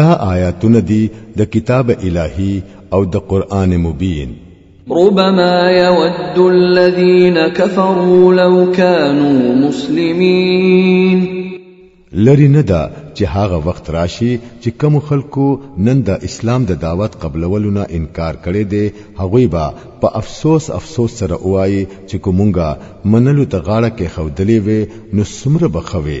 دا آیاتونه دي د کتاب الهي او د قران مبین ربما يود الذين كفروا لو كانوا مسلمين لری نه دا چې هغه وخت راشي چې کوم خلکو نن د اسلام د دعوت قبلولو نه انکار کړي دي هغه با په افسوس افسوس سره وایي چې کومونګه منلو ته غاړه کې خودلې وي نو سمره بخوي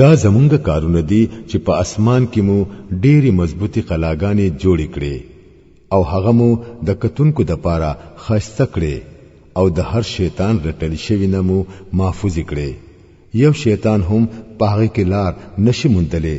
دا زمونږ کارونه دي چې په اسمان کې مو ډېری مضبوطی قلاګانې جوړې کړې او هغه مو د کتونکو د پاره خسته کړې او د هر شیطان رټل شوی نه مو محفوظ کړې یو شیطان هم په هغه کې لار نشي موندلې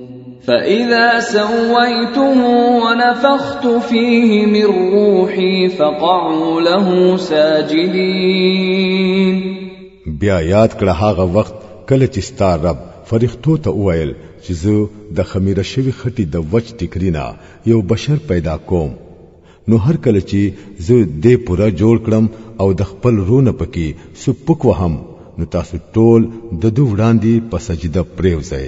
فإذا سويته ونفخت فيه من روحي فقعوا له ساجدين بیا یاد کړه هغه وخت کله چې ستار رب فرښتو ته وویل چې زه د خمیره شوی خټي د وچ ټکرینا یو بشر پیدا کوم نو هر کله چې زه دې پوره جوړ کړم او د خپل رونه پکې سپک وهم نو تاسو ټول د دوه وړاندې په سجده پریوځئ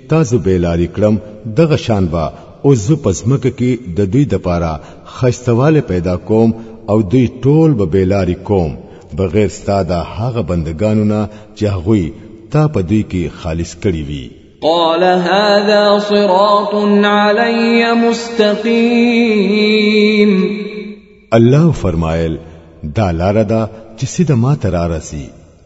تاسو به لاری کړم دغه شان با او زه پزمک کې د دوی د پاره خیستواله پیدا کوم او دوی ټول به بیلاری کوم بغیر ستاده هغه بندگانو نه چې هغوی تا په دوی کې خالص کړی وي قال هذا صراط علی مستقیم الله فرمایل دا لار ده چې سیده ما ترارسی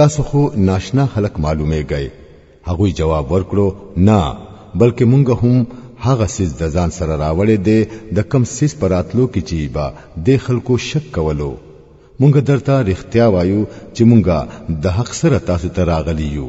تاسو خو ناشنا خلک معلومیږئ هغوی جواب ورکړو نه بلکې مونږ هم هغه سیز د ځان سره راوړې دی د کم سیز پر راتلو کې چې به د خلکو شک کولو مونږ درته رښتیا وایو چې مونږ د حق سره تاسو ته راغلی یو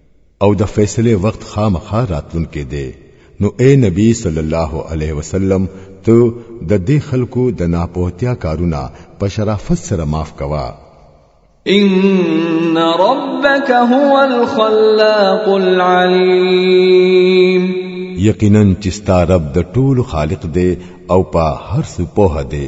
او د فیصله وخت خامخا راتلون کې دی نو اے نبی صلی الله علیه وسلم ته د دې خلکو د ناپوهتیا کارونه په شرافت سره معاف کوا ان ربک هو الخلاق العلیم یقینا چې ستا رب د ټولو خالق دی او په هر څه پوهه دی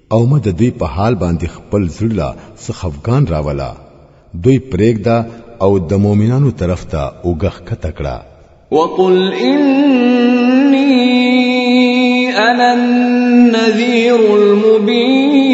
او مه د دوی په حال باندې خپل زړه څخه خفګان راولا دوی پرېږده او د مؤمنانو طرف ته اوګه ښکته کړه وقل انی انا النذیر المبین